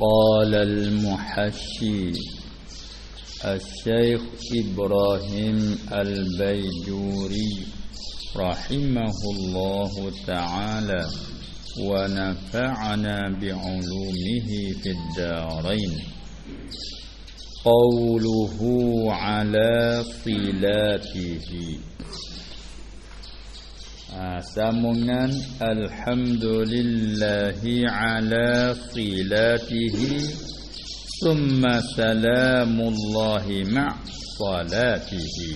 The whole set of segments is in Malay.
قال المحشي الشيخ إبراهيم البيجوري رحمه الله تعالى ونفعنا بعلومه في الدارين. قوله على صلاته sambungan alhamdulillahi ala silatihi summa salamullahi ma' salatihi.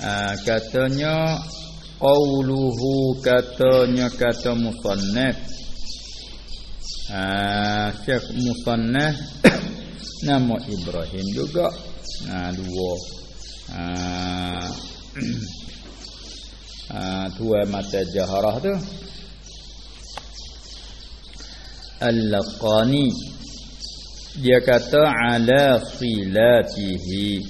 Ha, katanya qauluhu katanya kata musannaf ha, syekh musannaf nama Ibrahim juga. Ha, dua. Ha, ha, tuan mata jaharah tu. Al-Laqani. Dia kata ala silatihi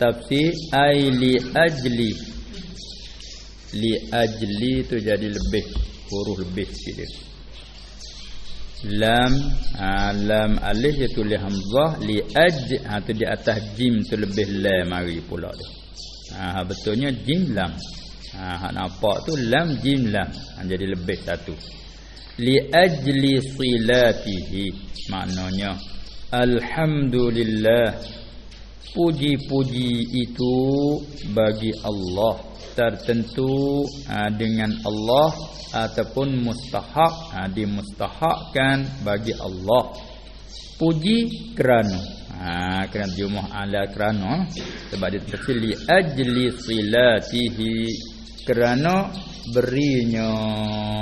tafsir ai li ajli. Li ajli tu jadi lebih huruf lebih sikit lam ha, lam alif itu li hamzah li aj ha, tu di atas jim tu lebih lam mari pula tu ha, betulnya jim lam. Ha, nampak tu lam jim lam. Ha, jadi lebih satu. Li ajli silatihi. Maknanya alhamdulillah puji-puji itu bagi Allah. Tertentu ha, dengan Allah ataupun mustahak ha, dimustahakkan bagi Allah. Puji kerana ha kerana jumlah ala kerana sebab dia terkecil li ajli silatihi kerana berinya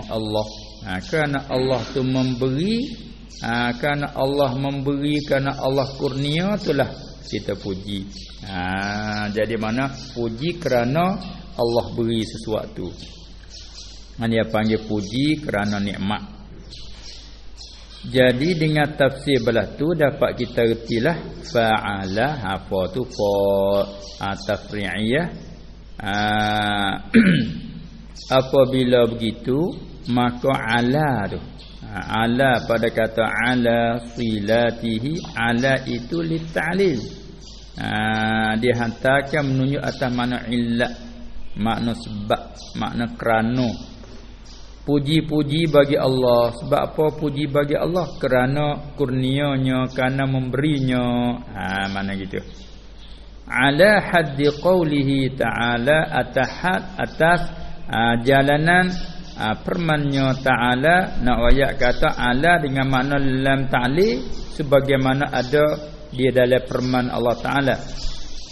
Allah. Ha, kerana Allah tu memberi ha, kerana Allah memberi kerana Allah kurnia itulah kita puji. Ha, jadi mana puji kerana Allah beri sesuatu. Dia panggil puji kerana nikmat jadi dengan tafsir belah tu dapat kita retilah fa'ala. Apa tu fa. Tafri'iyah. Ah, apabila begitu maka ala tu. Ha, ala pada kata ala silatihi ala itu litalil ha, dihantarkan menunjuk atas makna illat makna sebab makna kerana puji-puji bagi Allah. Sebab apa puji bagi Allah? Kerana kurnianya kerana memberinya. Ha mana gitu? Ala haddi qawlihi ta'ala atahat atas uh, jalanan uh, permannya ta'ala. Nak ayat kata ala dengan makna lam ta'li sebagaimana ada dia dalam perman Allah ta'ala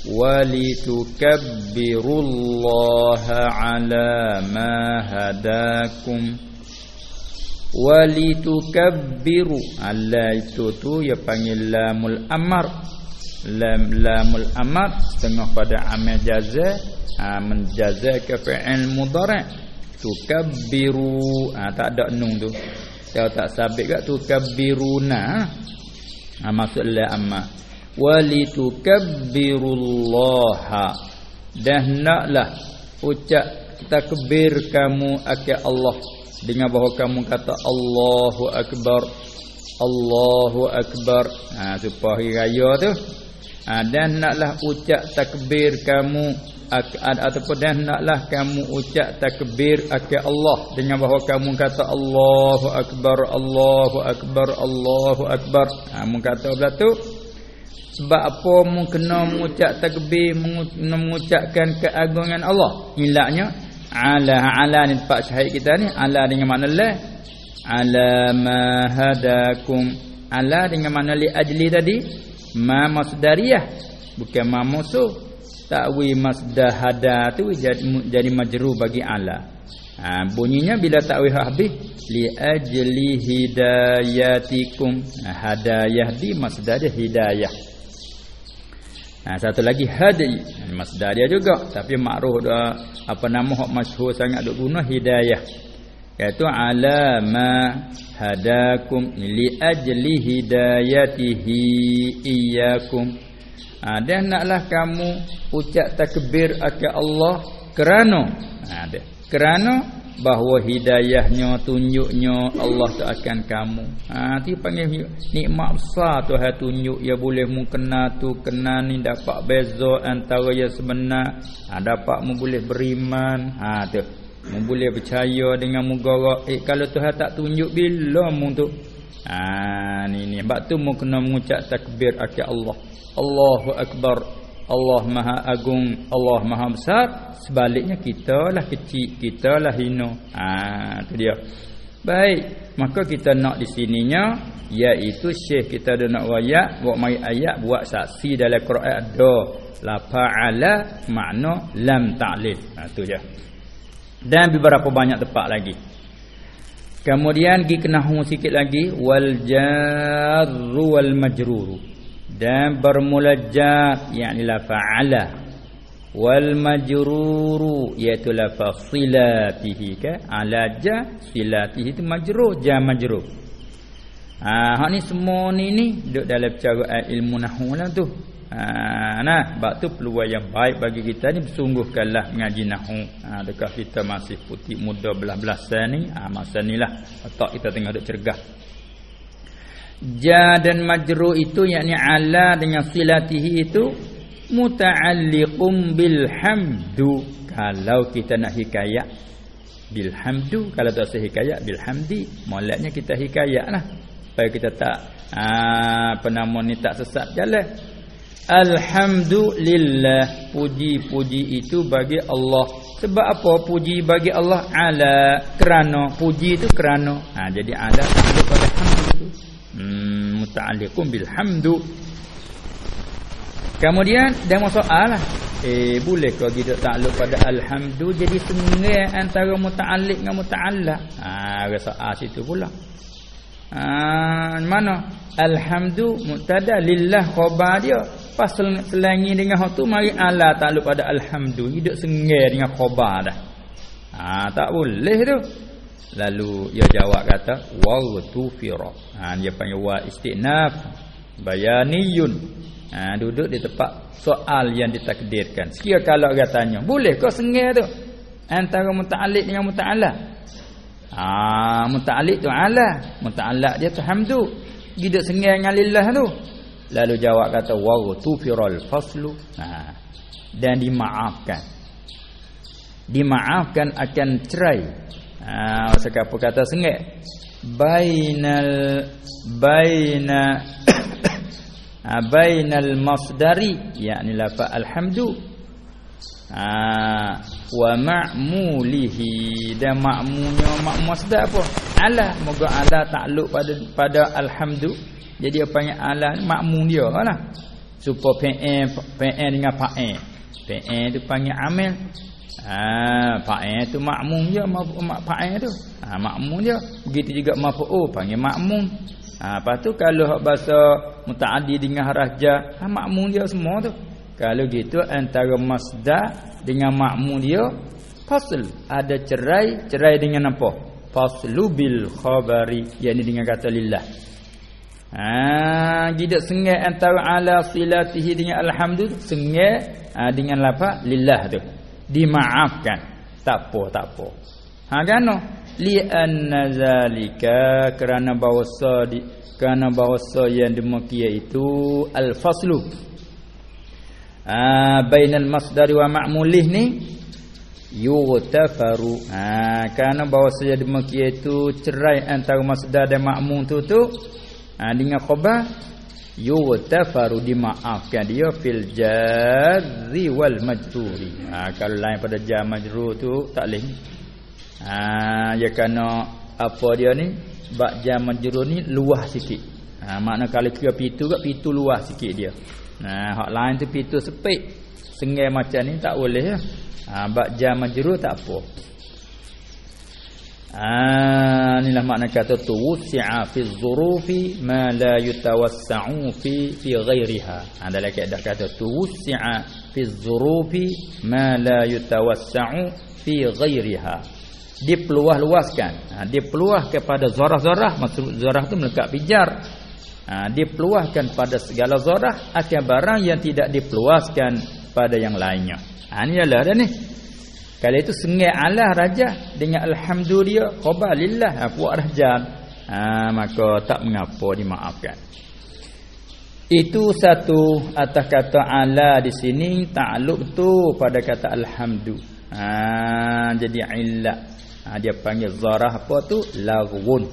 walitukabbirullaha ala ma hadakum walitukabbiru ala itu tu ya panggil lamul amar. Lam lamul amad setengah pada amal jaza ha, menjaza ke fi'il mudhari' tukabbiru ha, tak ada nun tu. Kalau tak sabit kat tukabbiruna ha, maksud la amma walitukabbirullaha. Dan naklah ucap takbir kamu akan Allah. Dengan bahawa kamu kata Allahu akbar Allahu akbar. Ha supaya raya tu. Ha, dan naklah ucap takbir kamu ataupun dan naklah kamu ucap takbir akan Allah. Dengan bahawa kamu kata Allahu akbar Allahu akbar Allahu akbar. Ha kata belah tu sebab apa mu kena mengucap takbir mengucapkan keagungan Allah? Ilahnya ala ala ni tempat syahid kita ni ala dengan makna la ala ma hadakum. Ala dengan makna li ajli tadi ma masdariyah bukan ma musuh. Takwi masdar hada tu jadi, jadi majrur bagi ala. Ha, bunyinya bila takwi habis li ajli hidayatikum. Ha, hadayah di masdar dia hidayah ha, satu lagi hadi. Masdar dia juga. Tapi makruh dah apa nama hak masyhur sangat duk guna? Hidayah. Iaitu ala ma hadakum li ajli hidayatihi iyyakum. Ha, dan naklah kamu ucap takbir akan Allah kerana ha, kerana bahawa hidayahnya tunjuknya Allah tu akan kamu. Ha tu panggil nikmat besar Tuhan tunjuk ya boleh mu kena tu kena ni dapat beza antara yang sebenar. Ha dapat mu boleh beriman. Ha tu. Mu boleh percaya dengan mugarak. Eh kalau Tuhan tak tunjuk bila mu tu. Ha ni ni sebab tu mu kena mengucap takbir akhi Allah. Allahu akbar. Allah Maha Agung, Allah Maha Besar, sebaliknya kita lah kecil, kita lah hina. Ah, tu dia. Baik, maka kita nak di sininya iaitu syekh kita ada nak wayak, buat mai ayat, buat saksi dalam Quran ada la fa'ala makna lam ta'lil. Ha tu je. Dan beberapa banyak tempat lagi. Kemudian gi kena sikit lagi wal jarru wal majruru dan bermula jar yakni la fa'ala wal majruru iaitu la fasilatihi ka ala ja silatihi itu majrur ja majrur. Ha hak ni semua ni ni duduk dalam cara ilmu nahwu lah tu. Ha nah bab tu peluang yang baik bagi kita ni bersungguhkanlah mengaji nahwu ha dekat kita masih putih muda belah-belasan ni? Ha masa nilah otak kita tengah duk cergah ja dan majru itu yakni ala dengan silatihi itu muta'alliqum bil hamdu kalau kita nak hikayat bil hamdu kalau tak usah hikayat bil hamdi moleknya kita hikayatlah. Supaya kita tak aa, apa nama ni tak sesat jalan. Alhamdulillah puji-puji itu bagi Allah. Sebab apa puji bagi Allah? Ala kerana. Puji itu kerana. Ha jadi ala. Tanduk pada hamdu hmm, muta'alliqun bil hamdu kemudian dia soal lah. Eh boleh kalau kita takluk pada alhamdu jadi sengai antara muta'alliq dengan muta'allaq. Ha soal situ pula. Ha mana? Alhamdu mutada lillah khabar dia. Pas selangi dengan hak tu mari ala takluk pada alhamdu. Hidup sengai dengan khabar dah. Ha tak boleh tu Lalu ia jawab kata waghfira. Ha dia panggil wa istinaf bayaniyun. Ha duduk di tempat soal yang ditakdirkan. Sekira kalau dia tanya, boleh kau sengai tu antara muta'alliq dengan muta'alla? Ha muta'alliq tu ala, muta'allaq dia tu hamdu. Gidak sengai dengan lillah tu. Lalu jawab kata waghfiral faslu. Ha dan dimaafkan. Dimaafkan akan cerai ha, apa kata sengit. Bainal baina ha, bainal masdari yakni lafa alhamdu. Ha, wa ma'mulihi dan ma'munya ma'mum masdar apa? Ala moga ada takluk pada pada alhamdu. Jadi apa yang ala ma'mum dia lah. Supaya PN PN dengan PN. PN tu panggil amil Ha fa'il tu makmum je mak fa'il tu. Ha makmum je. Begitu juga maf'ul panggil makmum. Ha lepas tu kalau hak bahasa mutaaddi dengan haraf jar, ha makmum dia semua tu. Kalau gitu antara masdar dengan makmum dia fasl ada cerai, cerai dengan apa? Faslu bil khabari, yakni dengan kata lillah. Ha gidak sengai antara ala silatihi dengan alhamdulillah sengai ha, dengan lafaz lillah tu dimaafkan. Tak apa tak apa. Ha kan? Li anna zalika kerana bahasa di kerana bahasa yang demikian itu al faslu ah bainal masdar wa ma'mulih ni yughtafaru ha kerana bahasa yang demikian itu cerai antara masdar dan ma'mum tu tu ha dengan khabar yughtafaru dimaafkan dia fil jarri wal majruri ha kalau lain pada jar majrur tu tak leh ha ya kena apa dia ni? Bab jar majrur ni luah sikit. Ha makna kalau kira pitu kat pitu luah sikit dia. Ha hak lain tu pitu sepit sengai macam ni tak boleh ya. Ha bab jar majrur tak apa Ah inilah makna kata tu wusi'a fi dzurufi ma la yutawassa'u fi fi ghairiha. Ada lagi ada kata tu wusi'a fi dzurufi ma la yutawassa'u fi ghairiha. Dipeluah-luaskan. Ha, dipeluah kepada zarah-zarah maksud zarah tu melekat pijar. Ha, dipeluahkan pada segala zarah akan barang yang tidak dipeluaskan pada yang lainnya. Ha ni adalah dah ni. Kalau itu sengai Allah raja dengan alhamdulillah khabar lillah ha, puak raja. Ha, maka tak mengapa dimaafkan. Itu satu atas kata ala di sini takluk tu pada kata alhamdu. Ha, jadi illat. Ha, dia panggil zarah apa tu? Laghun.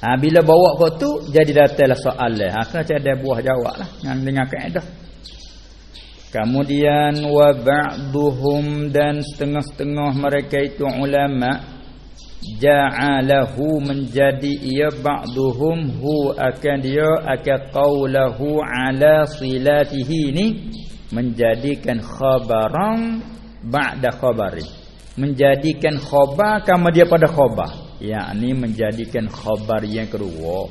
Ha, bila bawa kau tu jadi datanglah soalan. Ha, kena ada buah jawablah dengan dengan kaedah. Kemudian wa ba'duhum dan setengah-setengah mereka itu ulama ja'alahu menjadi ia ba'duhum hu akan dia akan qaulahu ala silatihi ni menjadikan khabaran ba'da khabari. Menjadikan khabar kama dia pada khabar. Yakni menjadikan khabar yang kedua.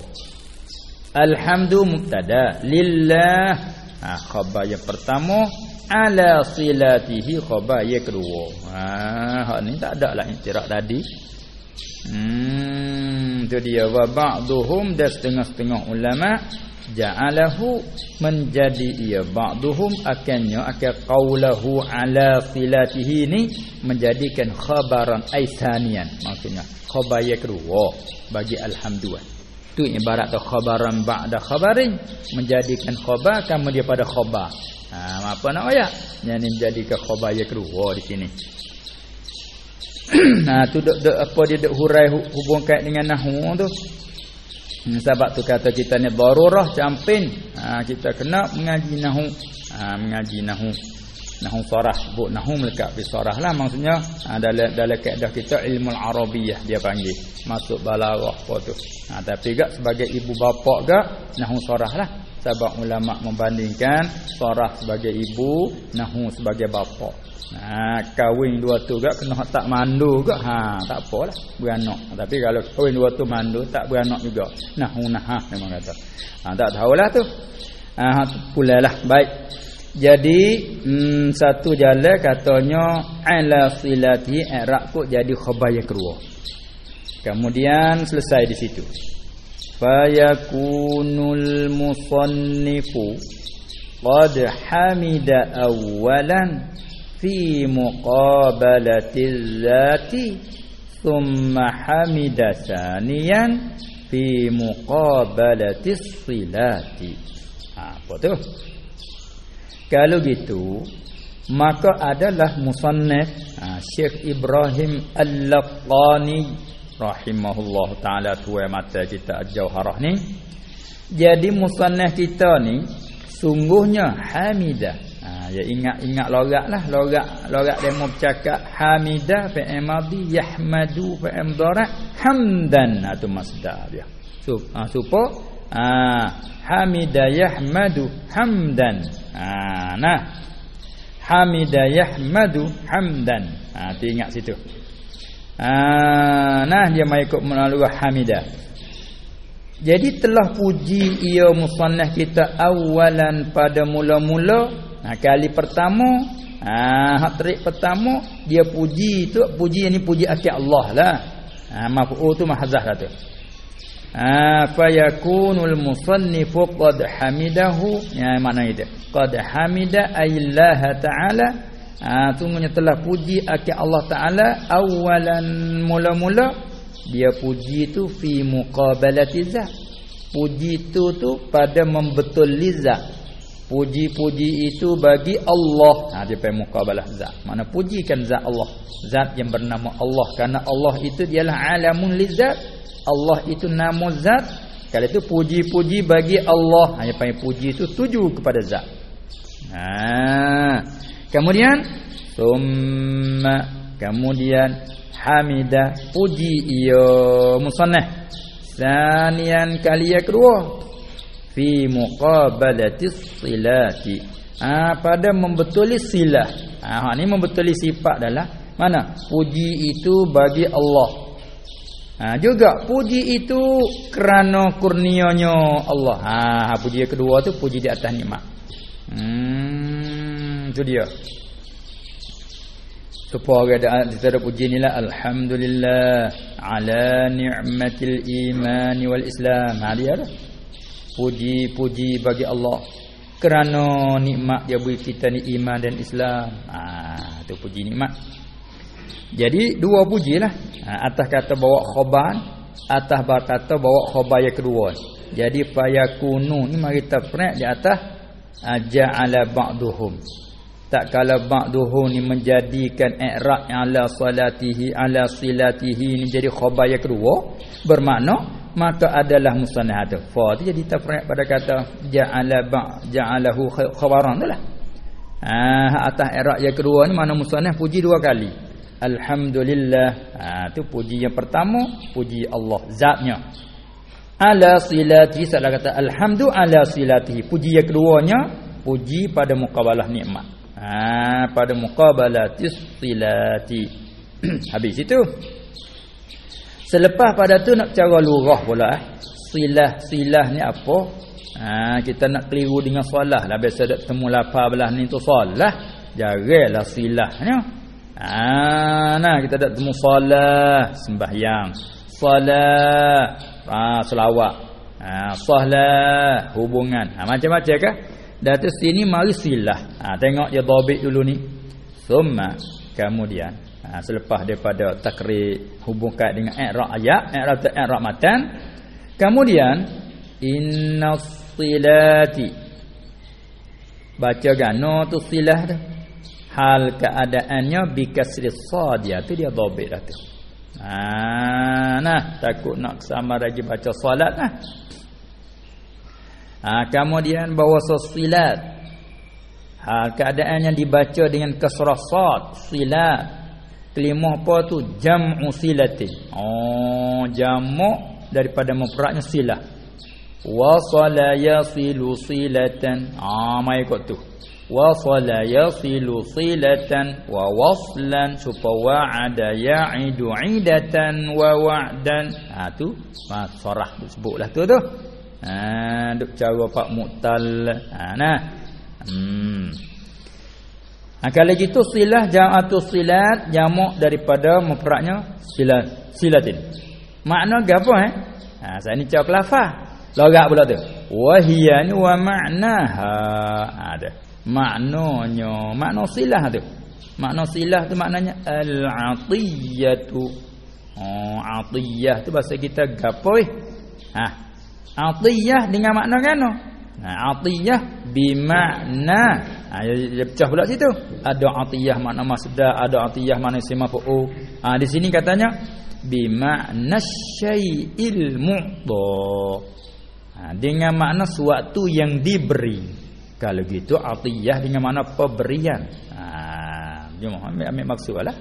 Alhamdulillah mubtada lillah ha, khabar yang pertama ala silatihi khabar yang kedua. Ha hak ni tak ada lah intirak tadi. Hmm tu dia. Wa ba'dhum dan setengah-setengah ulama ja'alahu menjadi ia. Ba'dhum akannya akan qaulahu ala silatihi ni menjadikan khabaran aisanian maksudnya khabar yang kedua. Bagi alhamdulillah itu ibarat tu khabaran ba'da khabarin menjadikan khabar kamu dia pada khabar. Ha apa nak ayat? Yang ni menjadikan khabar yang kedua di sini. nah tu dok dok apa dia dok hurai hubung kait dengan nahwu tu. Hmm, sebab tu kata kita ni darurah campin. Ha kita kena mengaji nahwu. Ha mengaji nahwu nahu sarah. Sebut nahu melekat di sarah lah. Maksudnya ha, dalam dalam kaedah kita ilmu arabiyah dia panggil. Masuk balaghah apa tu. Ha, tapi gak sebagai ibu bapa gak nahu sarah lah. Sebab ulama membandingkan sarah sebagai ibu nahu sebagai bapa. Ha kahwin dua tu gak kena tak mandu gak. Ha tak apalah beranak. Tapi kalau kahwin dua tu mandu tak beranak juga. Nahu nahah memang kata. Ha tak tahulah tu. Ha pulalah baik jadi hmm, satu jalan katanya ala silati i'rab kok jadi khabar yang kedua. Kemudian selesai di situ. Fayakunul musannifu qad hamida awalan fi muqabalati zati thumma hamida saniyan fi muqabalati silati. Ha, apa tu? Kalau gitu maka adalah musannaf ha, Syekh Ibrahim Al-Laqani rahimahullah taala tua mata kita Jauharah ni. Jadi musannaf kita ni sungguhnya hamidah. Ha, ya ingat-ingat logatlah logat logat demo bercakap hamidah fi'il madhi yahmadu fi'il mudhari hamdan atau ha, masdar dia. So, ha, supaya ha, hamida yahmadu hamdan. Ha, nah. Hamida yahmadu hamdan. Ha tu ingat situ. Ha, nah dia mai ikut melalui hamida. Jadi telah puji ia musannah kita awalan pada mula-mula. Ha, kali pertama ha hatrik pertama dia puji tu puji ini puji akil Allah lah. Ha mafu tu mahzah lah tu Ah, fa yakunul musannifu qad hamidahu. Ya mana itu qad hamida ayillah taala. Ah telah puji akil Allah taala awalan mula-mula. Dia puji itu fi muqabalati zat puji itu tu pada membetul zat puji-puji itu bagi Allah. Ha dia pai muqabalah zat. Mana pujikan zat Allah. Zat yang bernama Allah. Karena Allah itu dialah alamun lizat Allah itu nama zat. Kalau itu puji-puji bagi Allah. Hanya panggil puji itu tuju kepada zat. Ha. Kemudian summa. Kemudian hamida. Puji ia. Musannah sanian kali yang kedua fi muqabalati silati ha, pada membetuli silah ha ni membetuli sifat adalah mana puji itu bagi Allah Ha, juga puji itu kerana kurnianya Allah. Ha, ha puji yang kedua tu puji di atas nikmat. Hmm, tu dia. Supaya ada kita ada puji inilah alhamdulillah ala ni'matil iman wal islam. Ha dia dah. Puji-puji bagi Allah kerana nikmat dia beri kita ni iman dan Islam. Ha ha, tu puji nikmat. Jadi dua pujilah. Ha, atas kata bawa khoban atas kata bawa khobar yang kedua. Jadi fayakunu ni mari kita di atas ha, ja'ala ba'duhum. Tak kala ba'duhu ni menjadikan i'rab ala salatihi ala silatihi ni jadi khabar yang kedua. Bermakna maka adalah musannah tu. Fa tu jadi tafriq pada kata ja'ala ba ja'alahu khabaran. Tu lah ah atas i'rab yang kedua ni mana musannah puji dua kali. Alhamdulillah. Ah tu puji yang pertama puji Allah zatnya. Ala silati salah kata alhamdu ala silatihi puji yang keduanya puji pada muqabalah nikmat. Ha, pada muqabalatis silati. Habis itu selepas pada tu nak cara lurah pula eh. Silah silah ni apa? Ha, kita nak keliru dengan solah lah. Biasa dak temu lapar belah ni tu solah. Jaranglah silahnya. Ha, nah kita dak temu solah. Sembahyang. Solah. Ha, selawat ha, solah. Hubungan. Ha, macam-macam kah? Datu sini mari silah. Ha, tengok dia dhabit dulu ni. Summa. Kemudian ha, selepas daripada takrir hubungkan dengan i'rab ayat, i'rab tu i'rab matan. Kemudian inna silati baca gano tu silah tu. Hal keadaannya bikasri sadia tu dia dhabit dah tu. Ha, nah takut nak sama lagi baca solat lah ha, kemudian bawa silat ha, keadaan yang dibaca dengan kasrah sad silat kelima apa tu? Jam'u silatin. Oh jamu daripada mufradnya silah. Wasala yasilu silatan. Ah mai kot tu. Wasala yasilu silatan wa waslan supa wa'ada ya'idu 'idatan wa wa'dan. Ha tu. Ma sarah disebutlah tu tu. Ha duk cara pak mutal. Ha nah. Hmm. Ha, kalau gitu silah jam'atu silat jamak daripada mufradnya silat silatin. Makna gapo eh? Ha saya ni cakap lafaz. Logat pula tu. Wa hiya wa ma'naha. Ha ada. Maknanya, makna silah tu. Makna silah tu maknanya al-atiyatu. Oh, atiyah tu bahasa kita gapo eh? Ha, Atiyah dengan makna kano? Nah, atiyah bimakna. Ha, dia pecah pula situ. Ada atiyah makna masdar, ada atiyah makna isim maf'ul. Ha, di sini katanya bimakna syai'il mu'ta. Ha, dengan makna suatu yang diberi. Kalau gitu atiyah dengan makna pemberian. Ha, jom ambil, ambil maksudlah.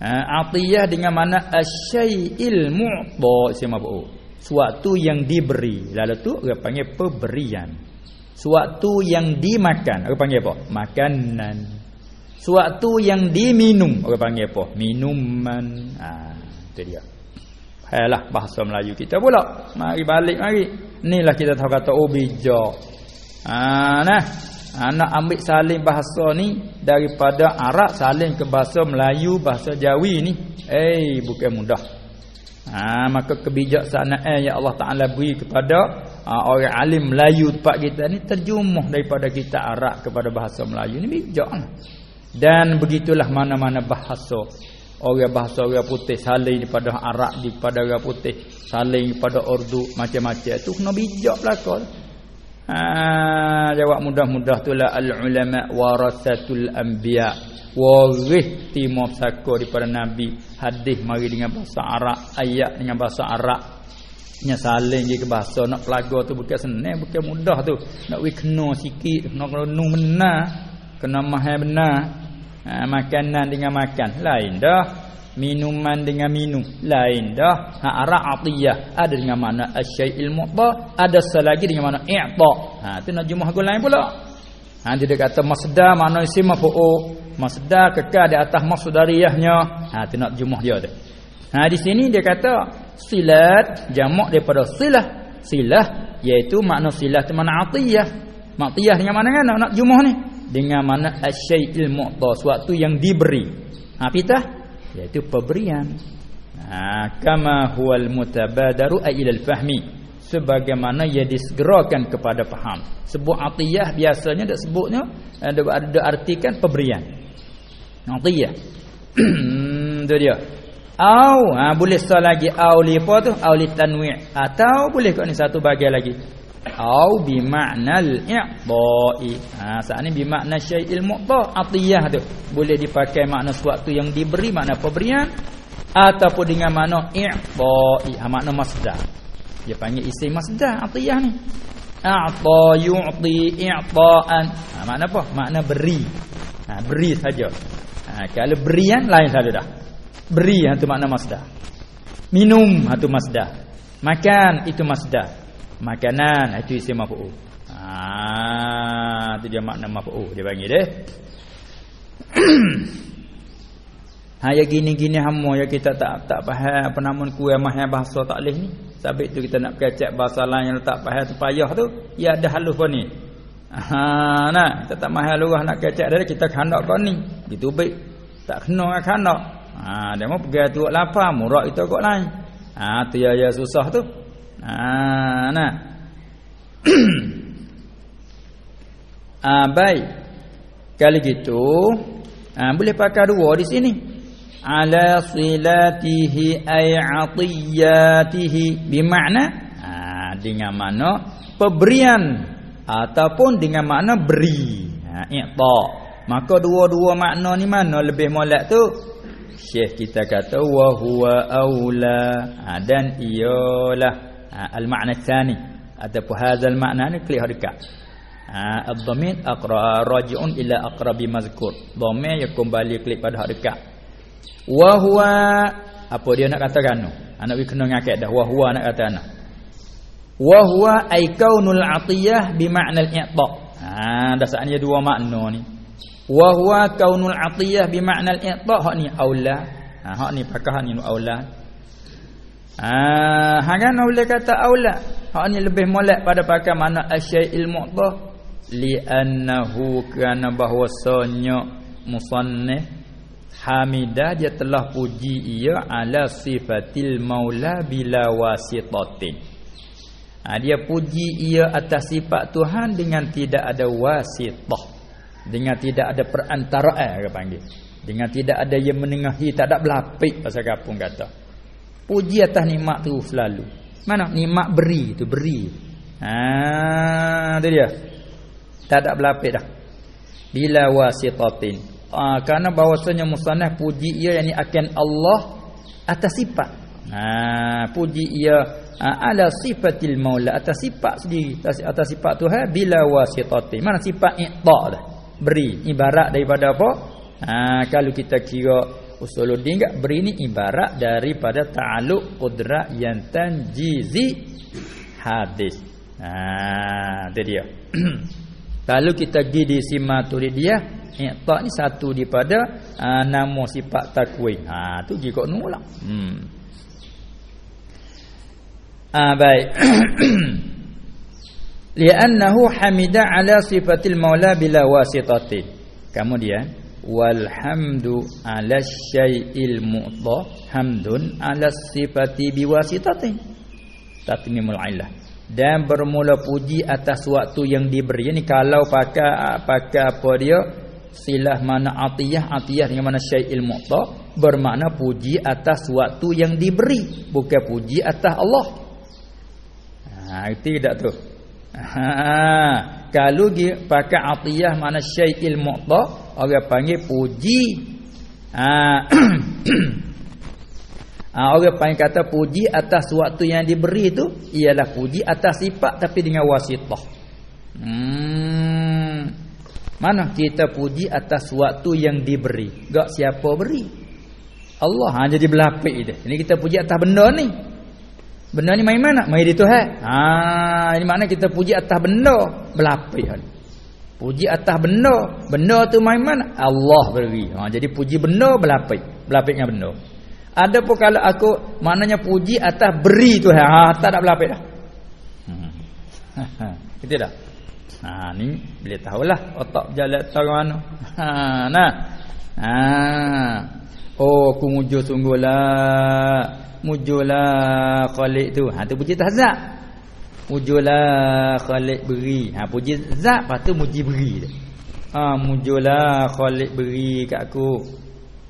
Ha, atiyah dengan makna asyai'il mu'ta isim maf'ul suatu yang diberi lalu tu orang panggil pemberian suatu yang dimakan orang panggil apa makanan suatu yang diminum orang panggil apa minuman ah itu dia Hayalah bahasa Melayu kita pula. Mari balik mari. Inilah kita tahu kata oh bijak. Ha, nah. Anak ambil salin bahasa ni daripada Arab salin ke bahasa Melayu, bahasa Jawi ni. Eh, bukan mudah. Ha, maka kebijaksanaan yang Allah Taala beri kepada ha, orang alim Melayu tempat kita ni terjemah daripada kita Arab kepada bahasa Melayu ni bijaklah. Dan begitulah mana-mana bahasa orang bahasa orang putih saling daripada Arab daripada orang putih saling daripada Urdu macam-macam tu kena bijak belaka. Ha, jawab mudah-mudah itulah al ulama warasatul anbiya. Waris timur saka daripada nabi. Hadis mari dengan bahasa Arab ayat dengan bahasa Arab. Nya saling je ke bahasa. Nak pelaga tu bukan senang bukan mudah tu. Nak we kena sikit nak kena benar. Kena mahal benar. Ha, makanan dengan makan. Lain dah minuman dengan minum. Lain dah. Ha, Arab atiyah. Ada dengan makna asyai'il mu'ta. Ada selagi dengan makna i'ta. Ha tu nak jumlah lain pula. Ha dia kata masdar makna isim maf'ul. Masdar kekal di atas masdariyahnya ha tu nak jumuh dia tu. Ha di sini dia kata silat jamak daripada silah. Silah iaitu makna silah tu makna atiyah. Atiyah dengan mana kan nak jumuh ni? Dengan mana asyai'il mu'ta suatu yang diberi. Ha pitah iaitu pemberian. Ha kama huwal mutabadaru ila al-fahmi sebagaimana ia disegerakan kepada faham. Sebut atiyah biasanya dak sebutnya ada ada artikan pemberian. Atiyah. Tu dia. Au ha boleh sa lagi. Au li apa tu au li tanwi' atau boleh kau ni satu bagian lagi au bi ma'nal i'dha'i. Ha saat ni bi makna syai'il mu'ta atiyah tu. Boleh dipakai makna sesuatu yang diberi makna pemberian ataupun dengan makna i'dha'i. Ha makna masdar. Dia panggil isim masdar atiyah ni. A'ta yu'ti i'ta'an ha makna apa? Makna beri. Ha beri saja. Ha kalau berian lain saja dah. Beri itu makna masdar. Minum itu masdar. Makan itu masdar makanan itu isim maf'ul ah itu dia makna maf'ul dia panggil deh ha ya gini-gini hamo ya kita tak tak faham apa nama ku yang mahal bahasa tak leh ni. Sebab itu kita nak kecek bahasa lain yang tak faham tu payah tu ya ada halus pun ni. Ha nah kita tak mahal lurah nak kecek dia kita kandak kau ni. Gitu baik. Tak kena dengan kandak ha dia mau pergi tu lapar murak itu kok lain. Ha tu ya ya susah tu Ah, nah. ah, baik. Kali gitu, ah, boleh pakai dua di sini. Ala silatihi ay atiyatihi bermakna ah, dengan mana pemberian ataupun dengan makna beri. Ha, i'ta. Maka dua-dua makna ni mana lebih molek tu? Syekh kita kata wa huwa aula ha, dan ialah ha, al-ma'na tsani ataupun hadzal ma'na ni kelih dekat. Ha ad-dhamir aqra raji'un ila aqrabi mazkur. Dhamir yang kembali klik pada hak dekat. Wa huwa apa dia nak katakan tu? Anak we kena ngakak dah wa huwa nak kata anak wa huwa ay kaunul atiyah bi ma'na al-i'ta ha dasarnya dua makna ni. Wa huwa kaunul atiyah bi ma'na al-i'ta hak ni aula. Ha hak ni pakah ni aula. Ah, hang kan boleh kata aula. Hak ni lebih molek pada pakai mana asyai'il mu'tah li annahu kana bahwasanya musannif hamidah dia telah puji ia ala sifatil maula bila wasitatin. Ha, dia puji ia atas sifat Tuhan dengan tidak ada wasitah. Dengan tidak ada perantaraan dia panggil. Dengan tidak ada yang menengahi, tak ada belapik pasal kapung kata. Puji atas nikmat tu selalu. Mana nikmat beri tu beri. Ha tu dia. Tak ada belapik dah. Bila wasitatin. Ha, kerana bahawasanya musannaf puji ia yakni akan Allah atas sifat. Ha puji ia ha, ala sifatil maula atas sifat sendiri atas, atas sifat Tuhan bila wasitatin. Mana sifat i'ta dah. Beri ibarat daripada apa? Ha kalau kita kira Usuluddin enggak beri ini ibarat daripada ta'alluq qudrat yang tanjizi hadis. Ha, itu dia. Kalau kita pergi di simatulidiyah, i'ta ni satu daripada uh, nama sifat takwin. Ha, tu jika nolak. Hmm. Ah baik. Li'annahu hamida ala sifatil maula bila wasitatin. Kemudian walhamdu ala syai'il mu'ta hamdun ala sifati biwasitatin. Tatmimul illah. Dan bermula puji atas waktu yang diberi. Ni kalau pakai pakai apa dia? Silah mana atiyah atiyah dengan mana syai'il mu'ta bermakna puji atas waktu yang diberi. Bukan puji atas Allah. Ha itu tidak tu ha. Kalau dia pakai atiyah mana syai'il mu'ta orang panggil puji. Ha. Ha orang panggil kata puji atas waktu yang diberi itu ialah puji atas sifat tapi dengan wasitah. Hmm. Mana kita puji atas waktu yang diberi? Gak siapa beri. Allah ha jadi belapik itu ini kita puji atas benda ni benda ni main mana main di Tuhan ha ini mana kita puji atas benda belapik hal Puji atas benda. Benda tu main mana? Allah beri. Ha, jadi puji benda berlapik. Berlapiknya benda. Ada pun kalau aku maknanya puji atas beri tu ha, tak ada berlapik dah. Hmm. Gitu dah. Ha ni boleh tahulah otak jalan tahu mana. Ha nah. Ha. Oh aku mujur sungguhlah. Mujurlah Khalid tu. Ha tu puji tahzab. Pujulah Khalid beri. Ha puji zat lepas tu muji beri dia. Ah mujulah Khalik beri kat aku.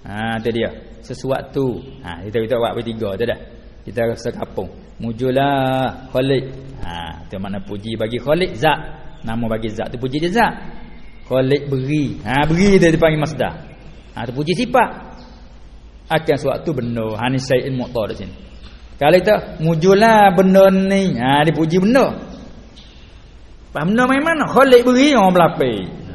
Ha tu dia. Sesuatu. Ha kita kita buat bertiga tu dah. Kita rasa kapung. Mujulah Khalik. Ha tu makna puji bagi Khalik zat. Nama bagi zat tu puji dia zat. Khalik beri. Ha beri dia dipanggil masdar. Ha tu puji sifat. Akan suatu benda. Ha ni syai'in muqta di sini. Kalau kita mujulah benda ni. Ha dipuji benda. Faham benda main mana? Khalik beri orang berlapis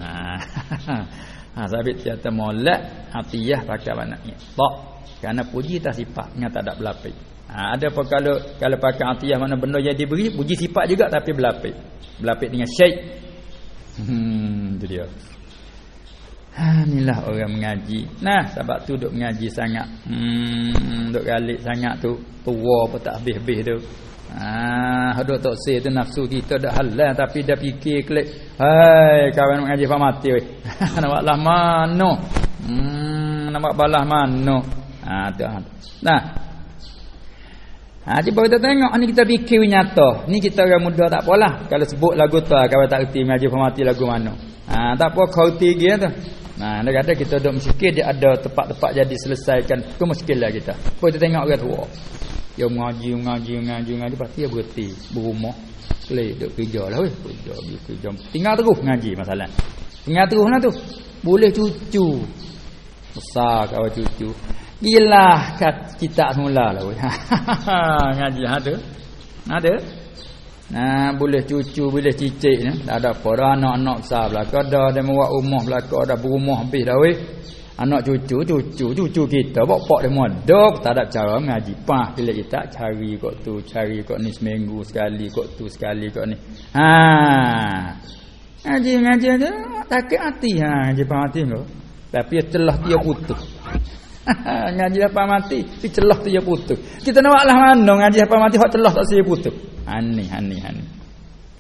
ha sabit kata molek atiyah pakai maknanya tak kerana puji tak sifatnya tak ada berlapis ha ada apa kalau kalau pakai atiyah mana benda yang diberi puji sifat juga tapi berlapis berlapis dengan syai hmm itu dia Ha inilah orang mengaji. Nah, sebab tu duk mengaji sangat. Hmm duk galik sangat tu. Tua pun tak habis-habis tu. Ah, hadut tok se tu nafsu kita dah halal tapi dah fikir klik. Hai, kawan nak ngaji mati weh. nampak lah mano. Hmm, nampak balah mano. Ah, tu. Nah. Ha, cuba kita tengok ni kita fikir nyata. Ni kita orang muda tak apalah. Kalau sebut lagu tu kawan tak reti ngaji mati lagu mana. Ha, tak apa kau tinggi tu. Nah, dia kata kita duk mesti dia ada tempat-tempat jadi selesaikan. Mesti lah kita. Kau kita tengok orang tua. Dia mengaji, mengaji, mengaji, mengaji. Lepas dia berhenti. Berumah. Kelik, duduk kerja lah weh. Kerja, kerja. Tinggal terus mengaji masalah. Tinggal terus lah tu. Boleh cucu. Besar kawan cucu. Gila kita semula lah weh. ngaji ada. Ada. Nah, boleh cucu, boleh cicit ni. Tak ada apa. Dah anak-anak besar belaka. Dah dia membuat rumah belaka. Dah berumah habis dah weh. Anak cucu, cucu, cucu kita Bapak dia modok Tak ada cara mengaji. Pah bila kita cari kok tu Cari kok ni seminggu sekali Kok tu sekali kok ni. Haa Ngaji, ngaji aja Takut hati ha, Ngaji pah mati kok Tapi celah dia putus. Ngaji apa mati? Tapi celah dia putus. Kita nak lah mana Ngaji apa mati? Hak celah tak saya putus Ani, ani, ani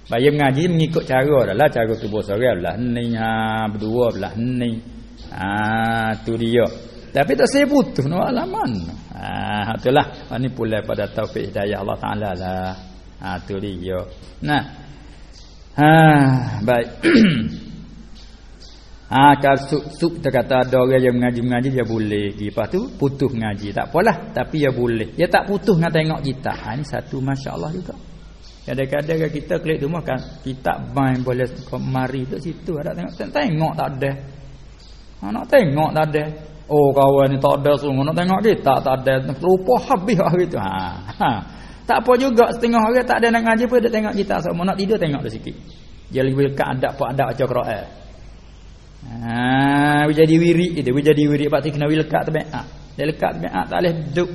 Bayar mengaji mengikut cara dah lah Cara tubuh sore lah Ni ha, berdua belah Ni Ah tu dia. Tapi tak saya putus nak alaman. Ah itulah. Ini ah, pula pada taufik hidayah Allah Taala lah. Ah tu dia. Nah. Ha baik. ha kalau suk, suk kita kata ada orang yang mengaji-mengaji dia boleh. Lepas tu putus mengaji. Tak apalah. Tapi dia boleh. Dia tak putus nak tengok kita. Ha, ini satu masya-Allah juga. Kadang-kadang kita klik rumah kan kita main boleh mari tu situ ada tengok tengok tak ada. Ha, nak tengok tak ada. Oh kawan ni tak ada sungguh nak tengok kita tak ada. Lupa habis hari tu. Ha. ha. Tak apa juga setengah hari tak ada nak ngaji pun dia tengok kita semua nak tidur tengok dia sikit. Dia lebih dekat adab apa adab baca Quran. Ha, dia jadi dia, dia jadi wirid pasti kena lekat tabiat. Dia lekat tabiat tak boleh duduk.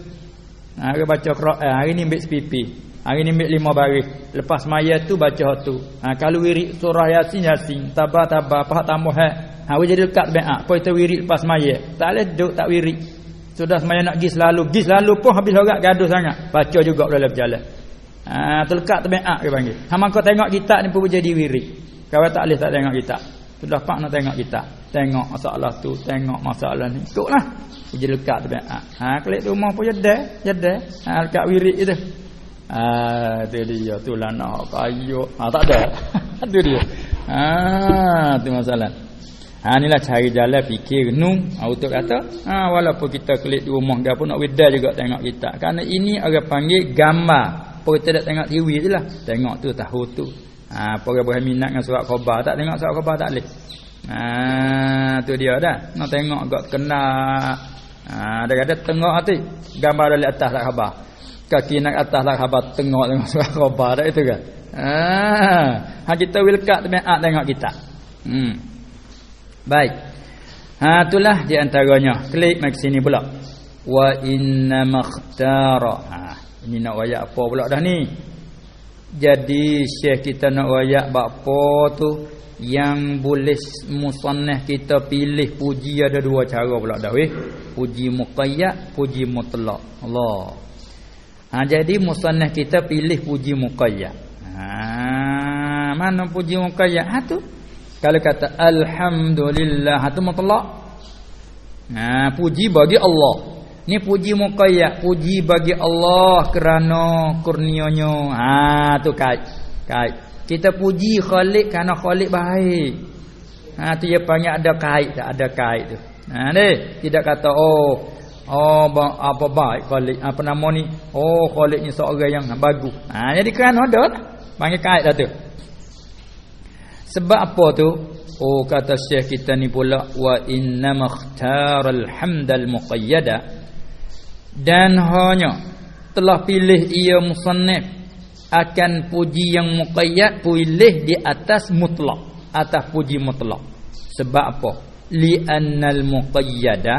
Ha, dia baca Quran. Hari ni ambil sepipi. Hari ni ambil lima baris. Lepas maya tu baca tu. Ha, kalau wirid surah Yasin Yasin, tabah tabah, apa tambah ha. Ha we jadi dekat beak. Apa itu wirid lepas semaya? Tak boleh duduk tak wirid. Sudah semaya nak pergi selalu. Pergi selalu pun habis orang gaduh sangat. Baca juga dalam berjalan. Ha terlekat tu beak dia panggil. Hang kau tengok kita ni pun jadi wirid. Kau tak boleh tak tengok kita. Sudah pak nak tengok kita. Tengok masalah tu, tengok masalah ni. Ikutlah. Jadi dekat tu beak. Ha kelik rumah pun jadi, jadi. Ha dekat wirid itu. Ah, tu dia tu lah nak kayu. Ha tak ada. tu dia. Ha tu masalah. Ha inilah cari jalan fikir renung. Auto kata ha walaupun kita kelik di rumah gapo nak weda juga tengok kita. Kerana ini orang panggil gambar. Apa kita tak tengok TV jelah tengok tu tahu tu. Ha apa orang minat dengan surat khabar. Tak tengok surat khabar tak leh ha tu dia dah. Nak tengok agak kena. Ha ada ada tengok hati. Gambar dari atas tak khabar kaki nak atas tak khabar tengok tengok surat khabar dah itu kan ha kita wilkat tengok kita hmm Baik. Ha itulah di antaranya. Klik mai sini pula. Wa inna makhtara. Ha ini nak wayak apa pula dah ni? Jadi syekh kita nak wayak apa tu yang boleh musannah kita pilih puji ada dua cara pula dah weh. Puji muqayyad, puji mutlaq. Allah. Ha jadi musannah kita pilih puji muqayyad. Ha mana puji muqayyad? Ha tu kalau kata alhamdulillah itu mutlak. Nah, puji bagi Allah. Ni puji muqayyad, puji bagi Allah kerana kurnianya. Ha tu kait. Kait. Kita puji Khalik kerana Khalik baik. Ha tu dia panggil ada kait tak ada kait tu. Ha ni tidak kata oh oh apa baik Khalid apa nama ni? Oh Khalid ni seorang yang bagus. Ha jadi kerana ada? Panggil kait dah tu. Sebab apa tu? Oh kata Syekh kita ni pula wa inna makhtaral hamdal muqayyada dan hanya telah pilih ia musannif akan puji yang muqayyad pilih di atas mutlak atas puji mutlak sebab apa li annal muqayyada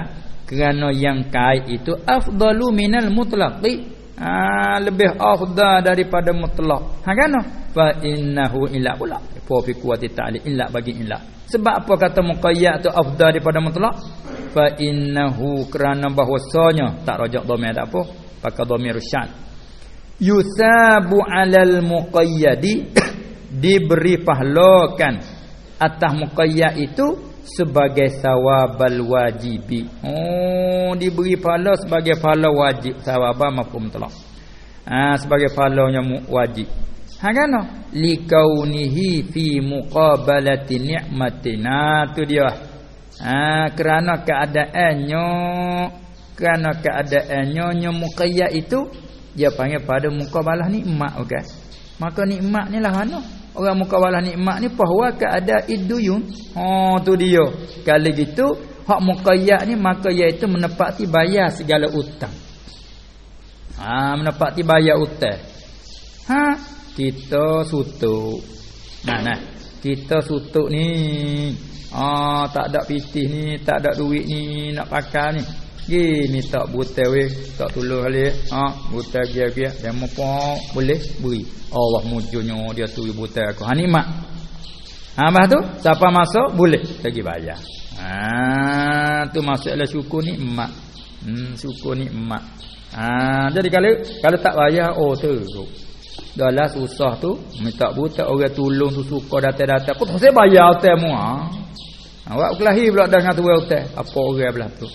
kerana yang kait itu afdalu minal mutlaqi. Ha, lebih afdal daripada mutlak. Ha kan? Fa innahu illa pula fa fi quwwati ta'li illa bagi illa. Sebab apa kata muqayyad tu afdal daripada mutlak? Fa innahu kerana bahwasanya tak rajak dhamir tak apa? Pakai dhamir syad yusabu alal muqayyadi diberi pahlakan atas muqayyad itu sebagai sawabal wajibi. Oh diberi pahala sebagai pahala wajib. Sawaba mafhum talak ha sebagai pahalanya wajib. Ha kan? Likaunihi fi muqabalati ni'matina. Tu dia. Ha kerana keadaannya kerana keadaannya nya muqayyad itu dia panggil pada muqabalah nikmat okey. Maka nikmat ni lah mana? Orang muqabalah nikmat ni bahawa keadaan iduyun ha tu dia. Kalau gitu hak muqayyad ni maka iaitu menepati bayar segala hutang ha menepati bayar hutang ha kita sutuk. Nah nah. Kita sutuk ni. Ah tak ada pitih ni tak ada duit ni nak pakai ni Gini tak buta weh, tak tolong kali. Ha, buta dia dia dia apa boleh beri. Allah mujurnya dia tu buta aku. Ha nikmat. Ha bah tu, siapa masuk boleh bagi bayar. Ha tu masuklah syukur nikmat. Hmm syukur nikmat. Ha jadi kalau kalau tak bayar oh teruk. Dahlah susah tu minta buta orang tolong tu suka datang-datang. Tak saya bayar temu ha. Awak kelahi pula dengan tu hotel. Apa orang belah tu?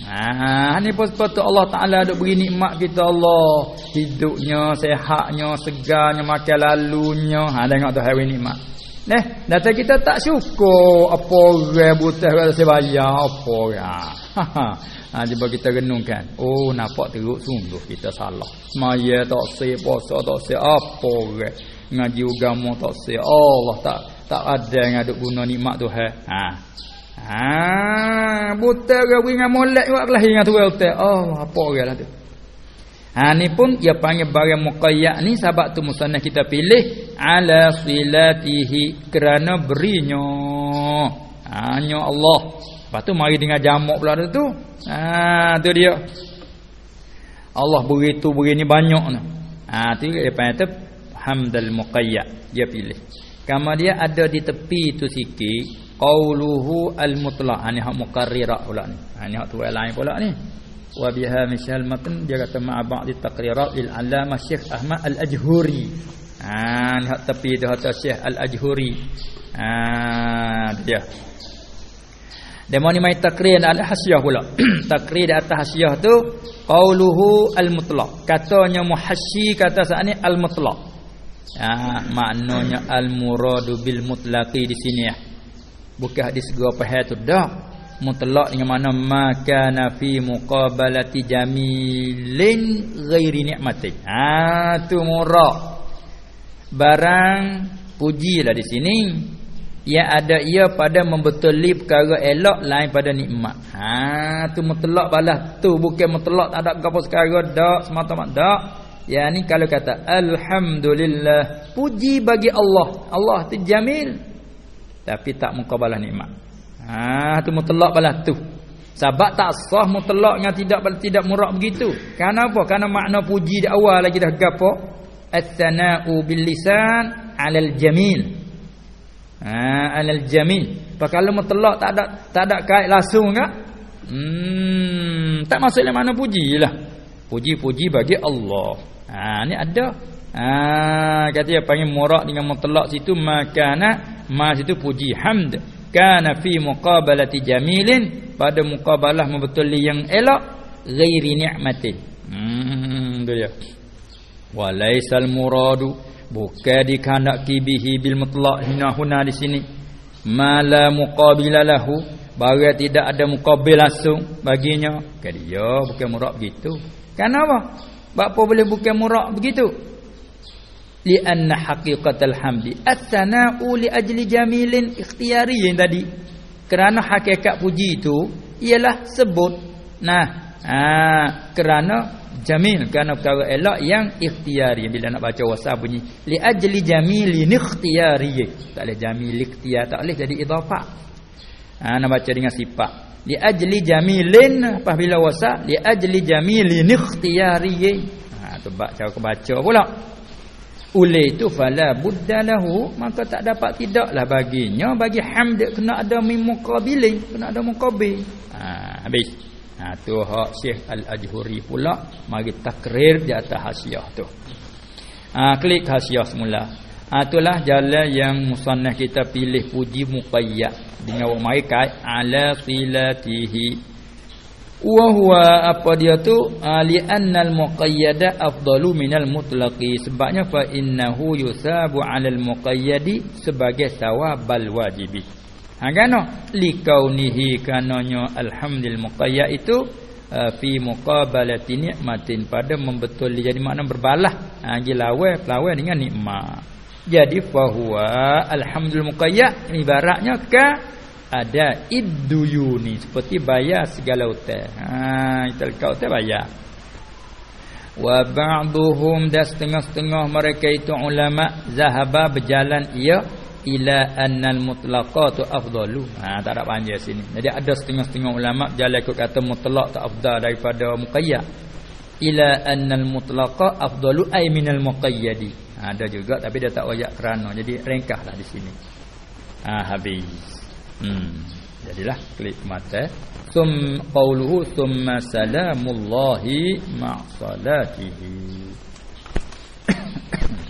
Ha ni sepatut Allah Taala ada beri nikmat kita Allah. Hidupnya, sehatnya, segarnya, makan lalunya. Ha tengok tu hari nikmat. Neh, data kita tak syukur apa orang buta kata saya bayar apa ya. Ha cuba kita renungkan. Oh nampak teruk sungguh kita salah. Semaya tak sah, puasa tak sah apa orang. Ngaji agama tak sah. Allah tak tak ada yang ada guna nikmat Tuhan. Ha. Ha, buta orang dengan molek buat kelahi dengan tu buta. Oh, apa orang lah tu. Ha ni pun dia panggil barang muqayyad ni sebab tu musannah kita pilih ala silatihi kerana berinya. Hanya Allah. Lepas tu mari dengan jamak pula tu. Ha tu dia. Allah beri tu beri ni banyak ni. Ha tu dia panggil tu hamdal muqayyad dia pilih. Kamu dia ada di tepi tu sikit qauluhu al-mutlaq. Ini hak muqarrirah pula ni. Ha ni hak tu lain pula ni. Wa biha misal matan dia kata ma ba'd taqrirat lil alama syekh ahmad al-ajhuri. Ha ni hak tepi tu hak syekh al-ajhuri. Ha dia. Demo ni mai takrir al hasyah pula. takrir di atas hasyah tu qauluhu al mutlaq. Katanya muhasyi kata saat ni al mutlaq. Ha maknanya al muradu bil mutlaqi di sini ya bukan hadis gua pahal tu dah. Mutlak dengan mana makana fi muqabalati jamilin ghairi nikmati ha tu murah. Barang puji lah di sini. Yang ada ia pada membetuli perkara elok lain pada nikmat. Ha tu mutlak balas tu. Bukan mutlak tak ada apa sekarang dak semata-mata dak. Ya ni kalau kata alhamdulillah. Puji bagi Allah. Allah tu jamil tapi tak mukabalah nikmat. Ha tu mutlak balah tu. Sebab tak sah mutlak dengan tidak tidak murak begitu. Kenapa? Karena makna puji di awal lagi dah gapo? At-thana'u bil lisan 'alal jamil. Ha 'alal jamil. Kalau mutlak tak ada tak ada kait langsung enggak? Hmm, tak masuk dalam mana pujilah. Puji-puji bagi Allah. Ha ni ada. Ha kata dia panggil murak dengan mutlak situ makana mas itu puji hamd. Kana fi muqabalati jamilin pada muqabalah membetuli yang elok ghairi ni'matin. Hmm tu dia. Walaisal muradu bukan dikandaki bihi bil mutlaq hina huna di sini. Mala muqabila lahu barang tidak ada muqabil langsung baginya. Kata dia bukan murak begitu. Kenapa? Apa boleh bukan murak begitu li anna haqiqatal hamdi. As-sana'u li ajli jamilin ikhtiyari yang tadi. Kerana hakikat puji itu ialah sebut. Nah ha, kerana jamil kerana perkara elok yang ikhtiyari. Bila nak baca wasal bunyi li ajli jamilin ikhtiyari. Tak boleh jamil ikhtiyar tak boleh jadi idhafah. Ha, nak baca dengan sifat. Li ajli jamilin. Apabila wasal li ajli jamilin ikhtiyari. Ha sebab cara baca pula oleh itu fala buddalahu maka tak dapat tidaklah baginya bagi hamd kena ada min muqabilin kena ada muqabil. Ha habis. Ha tu hak Syekh Al-Ajhuri pula mari takrir di atas hasiah tu. Ha klik hasiah semula. Ha itulah jalan yang musannaf kita pilih puji muqayyad. Dengan mari kait ala silatihi wa huwa apa dia tu? Li annal muqayyada afdalu minal mutlaqi. Sebabnya fa innahu yusabu 'alal muqayyadi sebagai sawabal wajibi. Ha kana li kaunihi kananya alhamdul muqayyad itu fi muqabalati nikmatin pada membetul jadi makna berbalah. Ha gilawe pelawe dengan nikmat. Jadi fa huwa alhamdul muqayyad ibaratnya ka ada idduyuni seperti bayar segala hutang. Ha kita lekat hutang bayar. Wa ba'dhum das setengah-setengah mereka itu ulama zahaba berjalan ia ila annal mutlaqatu afdalu. Ha tak ada panjang sini. Jadi ada setengah-setengah ulama berjalan ikut kata mutlaq tak afdal daripada muqayyad. Ila annal mutlaqa afdalu ay minal muqayyadi. Ha, ada juga tapi dia tak wayak kerana. Jadi ringkaslah di sini. Ha habis. Hmm. Jadilah klik mata. Sum qauluhu summa salamullahi ma'salatihi. Ma